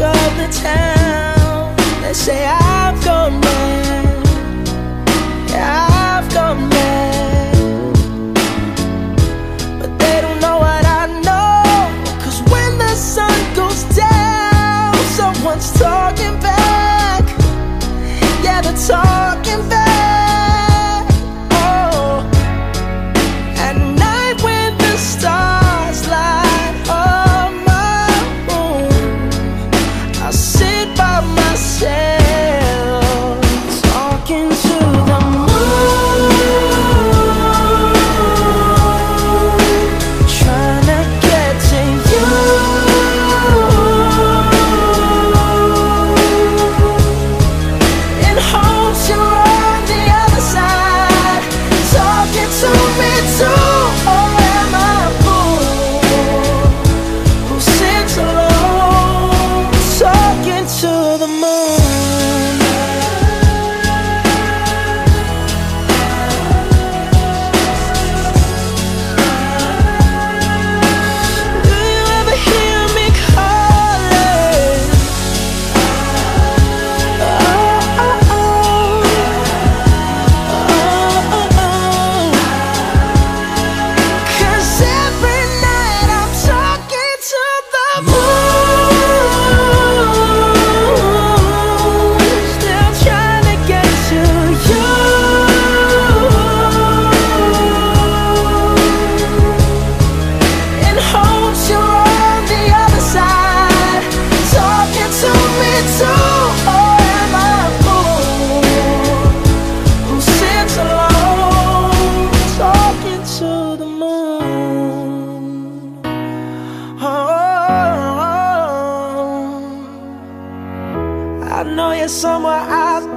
of the town. They say I've gone. somewhere out